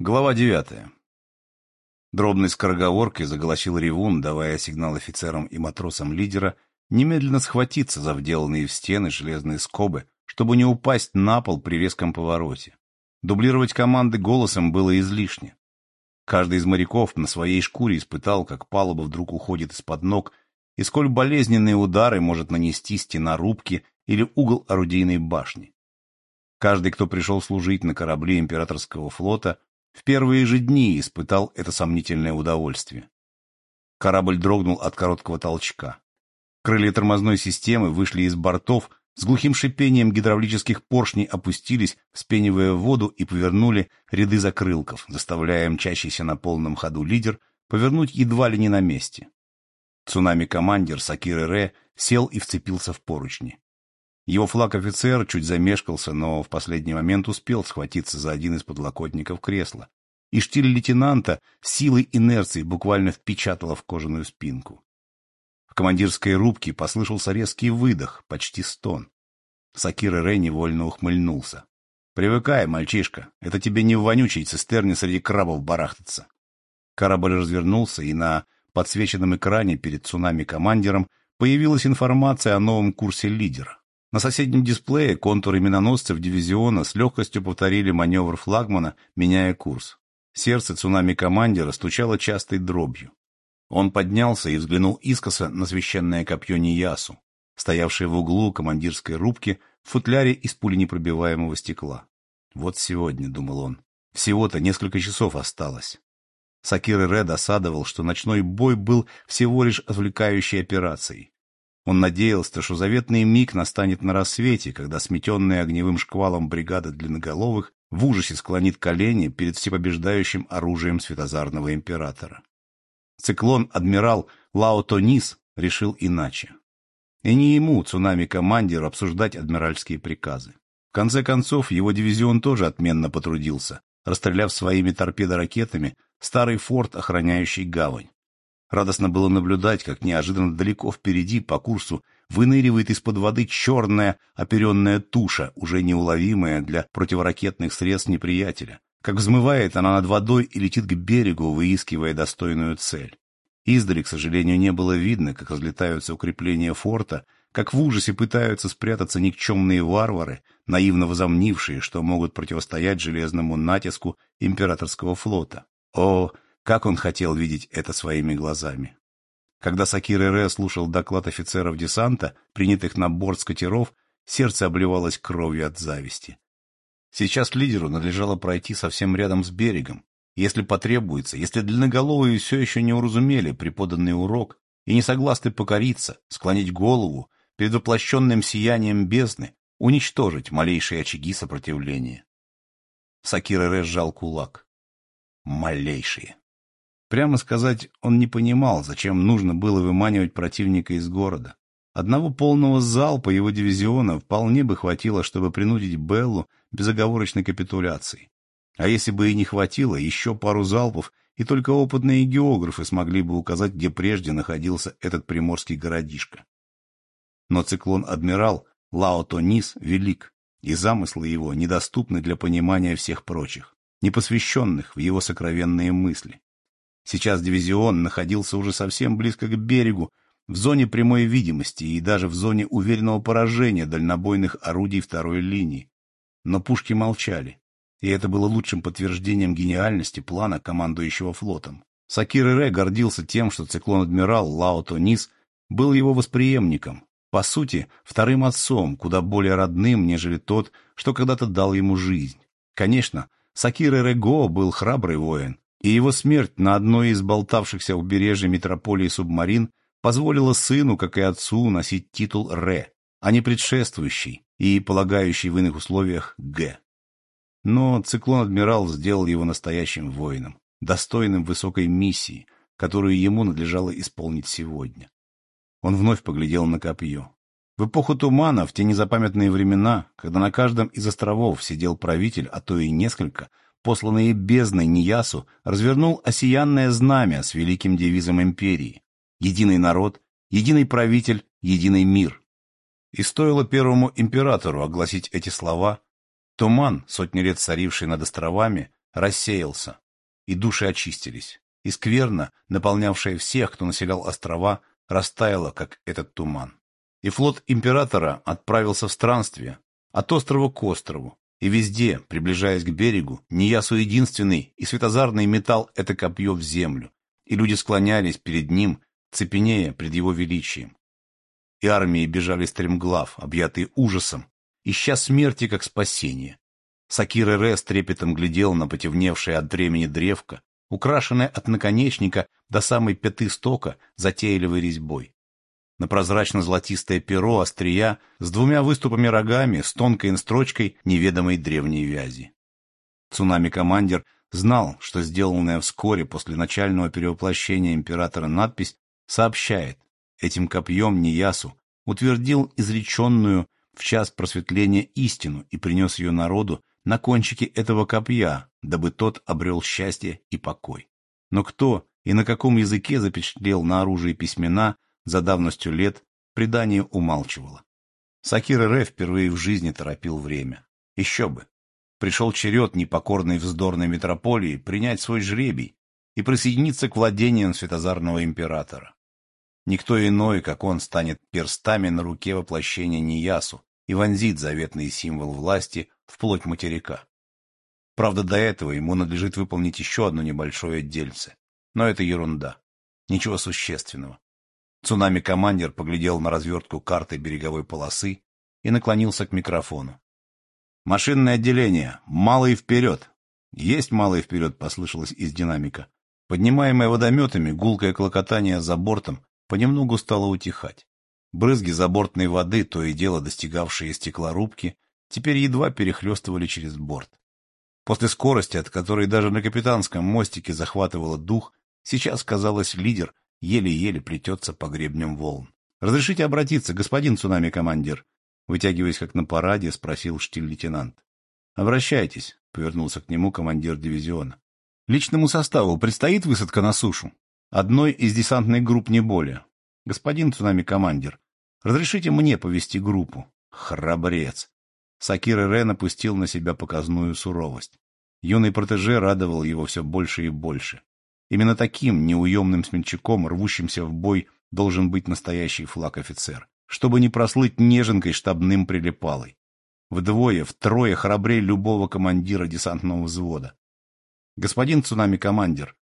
Глава девятая. Дробной скороговоркой заголосил ревун, давая сигнал офицерам и матросам лидера немедленно схватиться за вделанные в стены железные скобы, чтобы не упасть на пол при резком повороте. Дублировать команды голосом было излишне. Каждый из моряков на своей шкуре испытал, как палуба вдруг уходит из-под ног, и сколь болезненные удары может нанести стена рубки или угол орудийной башни. Каждый, кто пришел служить на корабле императорского флота, в первые же дни испытал это сомнительное удовольствие. Корабль дрогнул от короткого толчка. Крылья тормозной системы вышли из бортов, с глухим шипением гидравлических поршней опустились, вспенивая воду и повернули ряды закрылков, заставляя мчащийся на полном ходу лидер повернуть едва ли не на месте. Цунами-командир Сакиры Ре сел и вцепился в поручни. Его флаг-офицер чуть замешкался, но в последний момент успел схватиться за один из подлокотников кресла, и штиль лейтенанта силой инерции буквально впечатала в кожаную спинку. В командирской рубке послышался резкий выдох, почти стон. Сакира Рэй невольно ухмыльнулся. «Привыкай, мальчишка, это тебе не в вонючей цистерне среди крабов барахтаться». Корабль развернулся, и на подсвеченном экране перед цунами-командером появилась информация о новом курсе лидера. На соседнем дисплее контуры миноносцев дивизиона с легкостью повторили маневр флагмана, меняя курс. Сердце цунами-командера стучало частой дробью. Он поднялся и взглянул искоса на священное копье Ниясу, стоявшее в углу командирской рубки в футляре из пуленепробиваемого стекла. «Вот сегодня», — думал он, — «всего-то несколько часов осталось». Сакир Ре досадовал, что ночной бой был всего лишь отвлекающей операцией. Он надеялся, что заветный миг настанет на рассвете, когда сметенная огневым шквалом бригада длинноголовых в ужасе склонит колени перед всепобеждающим оружием светозарного императора. Циклон-адмирал Лао Тонис решил иначе. И не ему, цунами-командиру, обсуждать адмиральские приказы. В конце концов, его дивизион тоже отменно потрудился, расстреляв своими торпедоракетами старый форт, охраняющий гавань. Радостно было наблюдать, как неожиданно далеко впереди по курсу выныривает из-под воды черная оперенная туша, уже неуловимая для противоракетных средств неприятеля. Как взмывает она над водой и летит к берегу, выискивая достойную цель. Издали, к сожалению, не было видно, как разлетаются укрепления форта, как в ужасе пытаются спрятаться никчемные варвары, наивно возомнившие, что могут противостоять железному натиску императорского флота. О, как он хотел видеть это своими глазами! Когда Сакир Эре слушал доклад офицеров десанта, принятых на борт с сердце обливалось кровью от зависти. Сейчас лидеру надлежало пройти совсем рядом с берегом. Если потребуется, если длинноголовые все еще не уразумели преподанный урок и не согласны покориться, склонить голову перед воплощенным сиянием бездны, уничтожить малейшие очаги сопротивления. Сакир Эре сжал кулак. Малейшие. Прямо сказать, он не понимал, зачем нужно было выманивать противника из города. Одного полного залпа его дивизиона вполне бы хватило, чтобы принудить Беллу безоговорочной капитуляции. А если бы и не хватило, еще пару залпов, и только опытные географы смогли бы указать, где прежде находился этот приморский городишко. Но циклон-адмирал Лао Тонис велик, и замыслы его недоступны для понимания всех прочих, непосвященных в его сокровенные мысли. Сейчас дивизион находился уже совсем близко к берегу, в зоне прямой видимости и даже в зоне уверенного поражения дальнобойных орудий второй линии. Но пушки молчали, и это было лучшим подтверждением гениальности плана командующего флотом. Сакир Ре гордился тем, что циклон-адмирал Лао Тонис был его восприемником, по сути, вторым отцом, куда более родным, нежели тот, что когда-то дал ему жизнь. Конечно, Сакир Рего был храбрый воин, и его смерть на одной из болтавшихся у бережья метрополии субмарин позволила сыну, как и отцу, носить титул Ре, а не предшествующий и полагающий в иных условиях Г. Но циклон-адмирал сделал его настоящим воином, достойным высокой миссии, которую ему надлежало исполнить сегодня. Он вновь поглядел на копье. В эпоху тумана, в те незапамятные времена, когда на каждом из островов сидел правитель, а то и несколько – посланные бездной Ниясу, развернул осиянное знамя с великим девизом империи «Единый народ, единый правитель, единый мир». И стоило первому императору огласить эти слова, туман, сотни лет царивший над островами, рассеялся, и души очистились, и скверно, наполнявшая всех, кто населял острова, растаяла, как этот туман. И флот императора отправился в странствие, от острова к острову, и везде, приближаясь к берегу, Ниясу единственный и светозарный металл это копье в землю, и люди склонялись перед ним, цепенея пред его величием. И армии бежали стремглав, объятые ужасом, ища смерти как спасение. Сакир Эре с трепетом глядел на потевневшее от времени древко, украшенное от наконечника до самой пяты стока затейливой резьбой. На прозрачно-золотистое перо острия с двумя выступами рогами, с тонкой строчкой неведомой древней вязи. Цунами-командир знал, что сделанная вскоре после начального перевоплощения императора надпись сообщает, этим копьем Ниясу утвердил изреченную в час просветления истину и принес ее народу на кончике этого копья, дабы тот обрел счастье и покой. Но кто и на каком языке запечатлел на оружии письмена за давностью лет, предание умалчивало. Сакир Ре впервые в жизни торопил время. Еще бы. Пришел черед непокорной вздорной метрополии принять свой жребий и присоединиться к владениям Светозарного императора. Никто иной, как он, станет перстами на руке воплощения Ниясу и вонзит заветный символ власти вплоть материка. Правда, до этого ему надлежит выполнить еще одно небольшое дельце. Но это ерунда. Ничего существенного. Цунами-командир поглядел на развертку карты береговой полосы и наклонился к микрофону. «Машинное отделение! Малый вперед!» «Есть малый вперед!» — послышалось из динамика. Поднимаемое водометами, гулкое клокотание за бортом понемногу стало утихать. Брызги забортной воды, то и дело достигавшие стеклорубки, теперь едва перехлестывали через борт. После скорости, от которой даже на капитанском мостике захватывало дух, сейчас, казалось, лидер еле-еле плетется по гребням волн. «Разрешите обратиться, господин цунами-командир?» Вытягиваясь как на параде, спросил штиль-лейтенант. «Обращайтесь», — повернулся к нему командир дивизиона. «Личному составу предстоит высадка на сушу. Одной из десантных групп не более. Господин цунами-командир, разрешите мне повести группу?» «Храбрец!» Сакир Рен опустил на себя показную суровость. Юный протеже радовал его все больше и больше. Именно таким неуемным смельчаком, рвущимся в бой, должен быть настоящий флаг-офицер, чтобы не прослыть неженкой штабным прилипалой. Вдвое, втрое храбрее любого командира десантного взвода. Господин цунами-командир,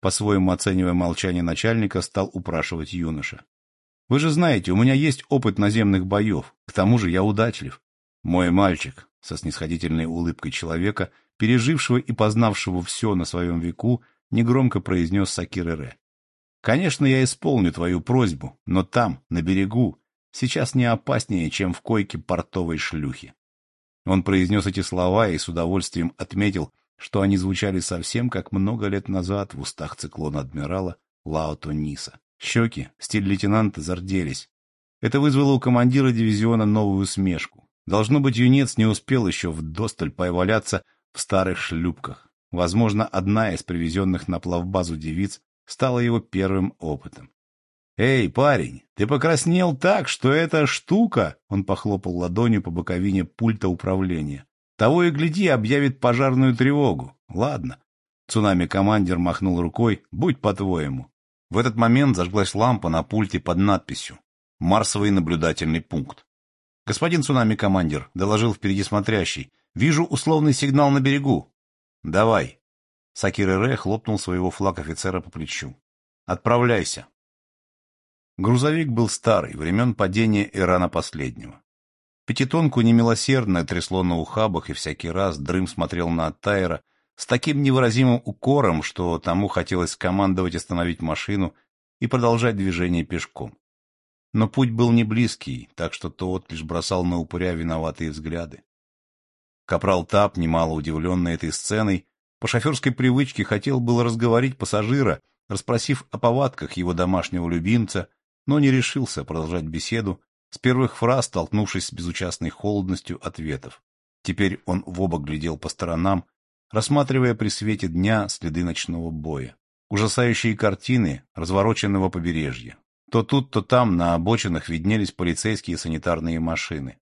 по-своему оценивая молчание начальника, стал упрашивать юноша. Вы же знаете, у меня есть опыт наземных боев, к тому же я удачлив. Мой мальчик, со снисходительной улыбкой человека, пережившего и познавшего все на своем веку, негромко произнес Сакир Конечно, я исполню твою просьбу, но там, на берегу, сейчас не опаснее, чем в койке портовой шлюхи. Он произнес эти слова и с удовольствием отметил, что они звучали совсем как много лет назад в устах циклона-адмирала Лаото Ниса. Щеки, стиль лейтенанта зарделись. Это вызвало у командира дивизиона новую смешку. Должно быть, юнец не успел еще вдосталь поваляться в старых шлюпках. Возможно, одна из привезенных на плавбазу девиц стала его первым опытом. «Эй, парень, ты покраснел так, что эта штука...» Он похлопал ладонью по боковине пульта управления. «Того и гляди, объявит пожарную тревогу. Ладно». Цунами-командир махнул рукой. «Будь по-твоему». В этот момент зажглась лампа на пульте под надписью «Марсовый наблюдательный пункт». «Господин цунами-командир», — доложил впереди смотрящий, — «вижу условный сигнал на берегу. «Давай!» Сакир Ре хлопнул своего флаг-офицера по плечу. «Отправляйся!» Грузовик был старый, времен падения Ирана последнего. Пятитонку немилосердно трясло на ухабах, и всякий раз Дрым смотрел на Оттайра с таким невыразимым укором, что тому хотелось командовать остановить машину и продолжать движение пешком. Но путь был не близкий, так что тот лишь бросал на упыря виноватые взгляды. Капрал Тап, немало удивленный этой сценой, по шоферской привычке хотел было разговорить пассажира, расспросив о повадках его домашнего любимца, но не решился продолжать беседу, с первых фраз столкнувшись с безучастной холодностью ответов. Теперь он в оба глядел по сторонам, рассматривая при свете дня следы ночного боя. Ужасающие картины развороченного побережья. То тут, то там на обочинах виднелись полицейские и санитарные машины.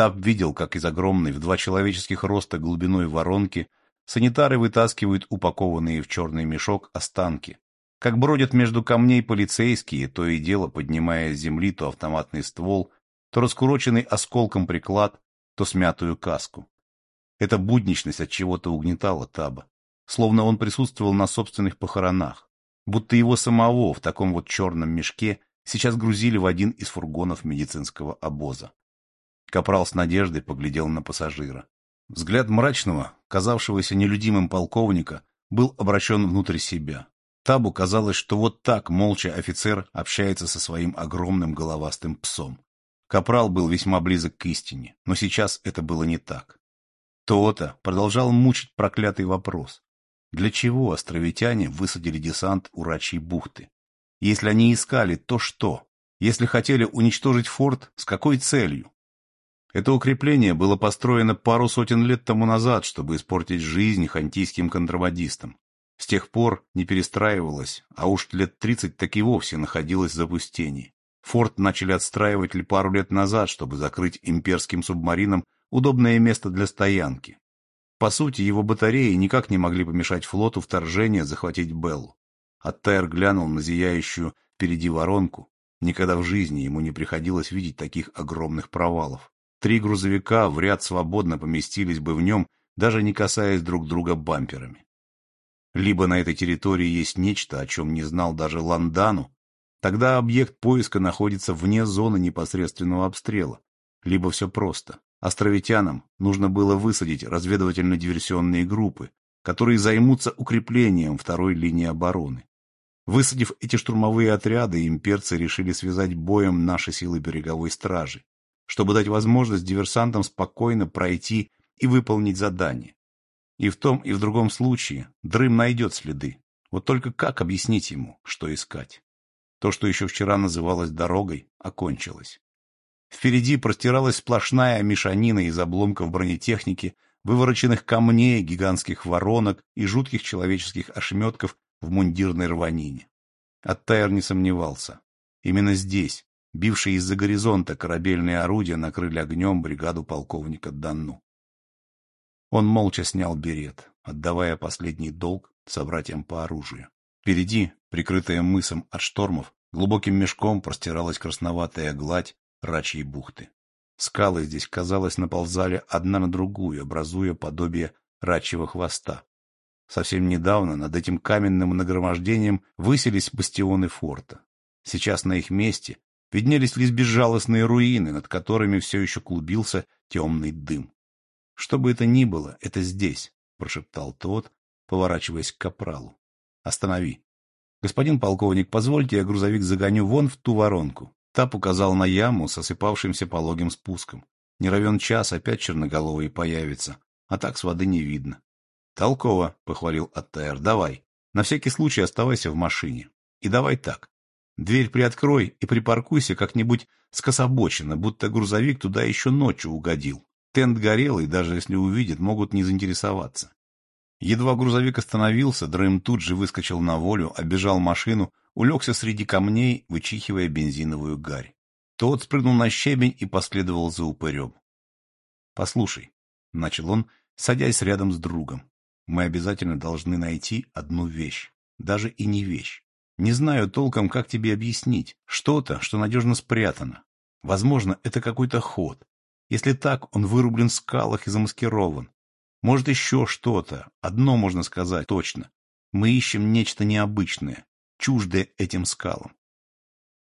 Таб видел, как из огромной в два человеческих роста глубиной воронки санитары вытаскивают упакованные в черный мешок останки. Как бродят между камней полицейские, то и дело поднимая с земли то автоматный ствол, то раскуроченный осколком приклад, то смятую каску. Эта будничность от чего-то угнетала Таба, словно он присутствовал на собственных похоронах, будто его самого в таком вот черном мешке сейчас грузили в один из фургонов медицинского обоза. Капрал с надеждой поглядел на пассажира. Взгляд мрачного, казавшегося нелюдимым полковника, был обращен внутрь себя. Табу казалось, что вот так молча офицер общается со своим огромным головастым псом. Капрал был весьма близок к истине, но сейчас это было не так. То-то продолжал мучить проклятый вопрос. Для чего островитяне высадили десант у Рачьей бухты? Если они искали, то что? Если хотели уничтожить форт, с какой целью? Это укрепление было построено пару сотен лет тому назад, чтобы испортить жизнь хантийским контрабандистам. С тех пор не перестраивалось, а уж лет тридцать так и вовсе находилось в запустении. Форт начали отстраивать ли пару лет назад, чтобы закрыть имперским субмаринам удобное место для стоянки. По сути, его батареи никак не могли помешать флоту вторжения захватить Беллу. Аттайр глянул на зияющую впереди воронку. Никогда в жизни ему не приходилось видеть таких огромных провалов. Три грузовика в ряд свободно поместились бы в нем, даже не касаясь друг друга бамперами. Либо на этой территории есть нечто, о чем не знал даже Ландану, тогда объект поиска находится вне зоны непосредственного обстрела. Либо все просто. Островитянам нужно было высадить разведывательно-диверсионные группы, которые займутся укреплением второй линии обороны. Высадив эти штурмовые отряды, имперцы решили связать боем наши силы береговой стражи чтобы дать возможность диверсантам спокойно пройти и выполнить задание. И в том, и в другом случае Дрым найдет следы. Вот только как объяснить ему, что искать? То, что еще вчера называлось дорогой, окончилось. Впереди простиралась сплошная мешанина из обломков бронетехники, вывороченных камней, гигантских воронок и жутких человеческих ошметков в мундирной рванине. Оттайр не сомневался. Именно здесь, Бившие из-за горизонта корабельные орудия накрыли огнем бригаду полковника Данну. Он молча снял берет, отдавая последний долг собратьям по оружию. Впереди, прикрытая мысом от штормов, глубоким мешком простиралась красноватая гладь рачьей бухты. Скалы здесь, казалось, наползали одна на другую, образуя подобие рачьего хвоста. Совсем недавно над этим каменным нагромождением высились бастионы форта. Сейчас на их месте виднелись лишь безжалостные руины, над которыми все еще клубился темный дым. — Что бы это ни было, это здесь, — прошептал тот, поворачиваясь к капралу. — Останови. — Господин полковник, позвольте, я грузовик загоню вон в ту воронку. Тап указал на яму с осыпавшимся пологим спуском. Не равен час, опять черноголовый появится, а так с воды не видно. — Толково, — похвалил Аттаэр, — давай. На всякий случай оставайся в машине. И давай так. Дверь приоткрой и припаркуйся как-нибудь скособоченно, будто грузовик туда еще ночью угодил. Тент горел, и даже если увидят, могут не заинтересоваться. Едва грузовик остановился, Дрым тут же выскочил на волю, обежал машину, улегся среди камней, вычихивая бензиновую гарь. Тот спрыгнул на щебень и последовал за упырем. — Послушай, — начал он, садясь рядом с другом, — мы обязательно должны найти одну вещь, даже и не вещь. Не знаю толком, как тебе объяснить. Что-то, что надежно спрятано. Возможно, это какой-то ход. Если так, он вырублен в скалах и замаскирован. Может, еще что-то. Одно можно сказать точно. Мы ищем нечто необычное, чуждое этим скалам.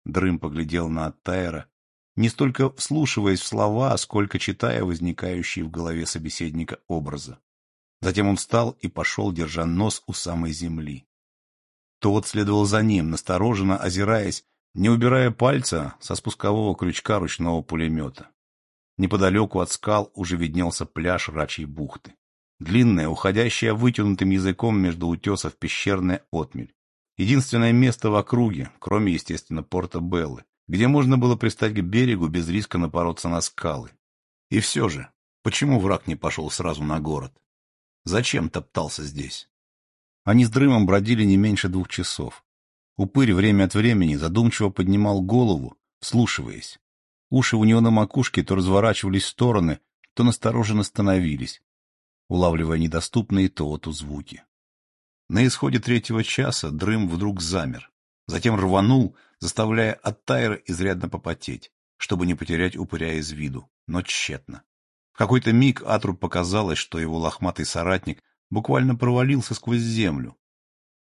Дрым поглядел на Аттайра, не столько вслушиваясь в слова, сколько читая возникающие в голове собеседника образа. Затем он встал и пошел, держа нос у самой земли. Тот следовал за ним, настороженно озираясь, не убирая пальца со спускового крючка ручного пулемета. Неподалеку от скал уже виднелся пляж Рачьей бухты. Длинная, уходящая вытянутым языком между утесов пещерная отмель. Единственное место в округе, кроме, естественно, порта Беллы, где можно было пристать к берегу без риска напороться на скалы. И все же, почему враг не пошел сразу на город? Зачем топтался здесь? Они с Дрымом бродили не меньше двух часов. Упырь время от времени задумчиво поднимал голову, вслушиваясь. Уши у него на макушке то разворачивались в стороны, то настороженно становились. улавливая недоступные Тооту звуки. На исходе третьего часа Дрым вдруг замер, затем рванул, заставляя Аттайра изрядно попотеть, чтобы не потерять упыря из виду, но тщетно. В какой-то миг Атру показалось, что его лохматый соратник буквально провалился сквозь землю.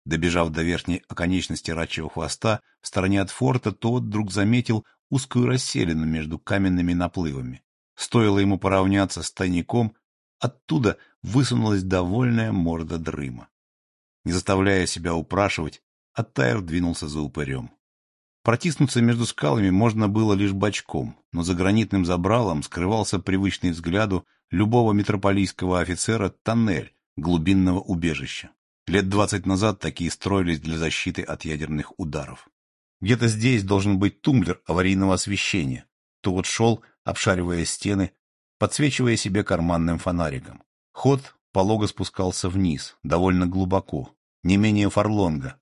Добежав до верхней оконечности рачьего хвоста, в стороне от форта, тот вдруг заметил узкую расселину между каменными наплывами. Стоило ему поравняться с тайником, оттуда высунулась довольная морда дрыма. Не заставляя себя упрашивать, Аттайр двинулся за упырем. Протиснуться между скалами можно было лишь бочком, но за гранитным забралом скрывался привычный взгляду любого метрополийского офицера тоннель глубинного убежища. Лет двадцать назад такие строились для защиты от ядерных ударов. Где-то здесь должен быть тумблер аварийного освещения. Тот шел, обшаривая стены, подсвечивая себе карманным фонариком. Ход полого спускался вниз, довольно глубоко, не менее фарлонга.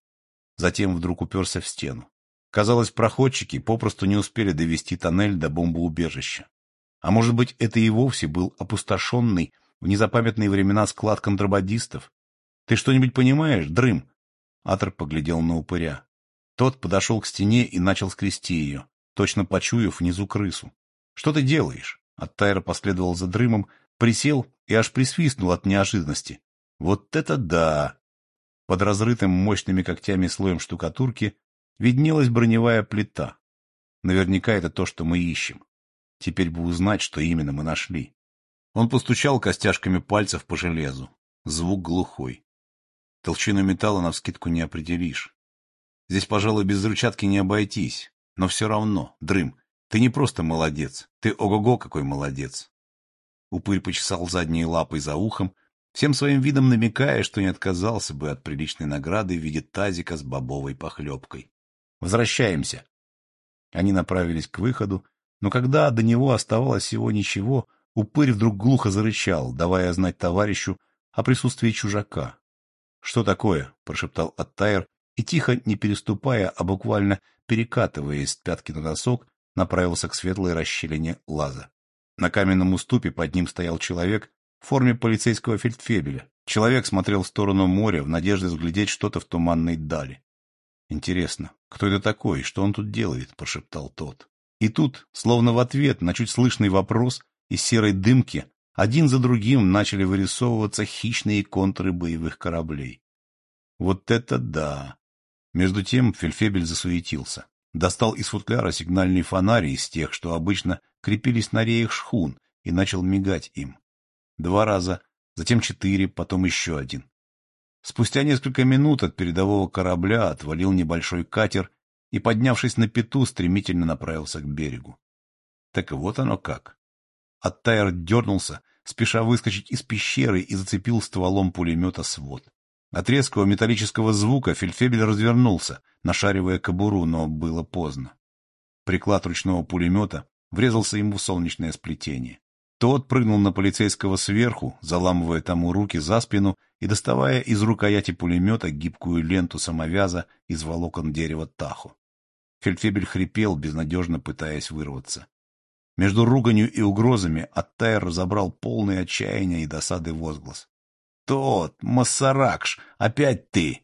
Затем вдруг уперся в стену. Казалось, проходчики попросту не успели довести тоннель до бомбоубежища. А может быть, это и вовсе был опустошенный в незапамятные времена склад контрабандистов? Ты что-нибудь понимаешь, Дрым? Атор поглядел на упыря. Тот подошел к стене и начал скрести ее, точно почуяв внизу крысу. — Что ты делаешь? Оттайра последовал за Дрымом, присел и аж присвистнул от неожиданности. — Вот это да! Под разрытым мощными когтями слоем штукатурки виднелась броневая плита. Наверняка это то, что мы ищем. Теперь бы узнать, что именно мы нашли. Он постучал костяшками пальцев по железу. Звук глухой. Толщину металла навскидку не определишь. Здесь, пожалуй, без взрывчатки не обойтись. Но все равно, Дрым, ты не просто молодец. Ты ого-го какой молодец. Упырь почесал задние лапы за ухом, всем своим видом намекая, что не отказался бы от приличной награды в виде тазика с бобовой похлебкой. Возвращаемся. Они направились к выходу, но когда до него оставалось всего ничего, упырь вдруг глухо зарычал, давая знать товарищу о присутствии чужака. — Что такое? — прошептал Аттайр и, тихо, не переступая, а буквально перекатываясь с пятки на носок, направился к светлой расщелине лаза. На каменном уступе под ним стоял человек в форме полицейского фельдфебеля. Человек смотрел в сторону моря в надежде взглядеть что-то в туманной дали. «Интересно, кто это такой, что он тут делает?» – прошептал тот. И тут, словно в ответ на чуть слышный вопрос, из серой дымки один за другим начали вырисовываться хищные контуры боевых кораблей. Вот это да! Между тем Фельфебель засуетился. Достал из футляра сигнальный фонарь из тех, что обычно крепились на реях шхун, и начал мигать им. Два раза, затем четыре, потом еще один. Спустя несколько минут от передового корабля отвалил небольшой катер и, поднявшись на пету, стремительно направился к берегу. Так вот оно как. Оттайр дернулся, спеша выскочить из пещеры и зацепил стволом пулемета свод. От резкого металлического звука Фельдфебель развернулся, нашаривая кобуру, но было поздно. Приклад ручного пулемета врезался ему в солнечное сплетение. Тот прыгнул на полицейского сверху, заламывая тому руки за спину и доставая из рукояти пулемета гибкую ленту самовяза из волокон дерева таху. Фельдфебель хрипел, безнадежно пытаясь вырваться. Между руганью и угрозами Аттайр разобрал полный отчаяния и досады возглас. — Тот, Массаракш, опять ты!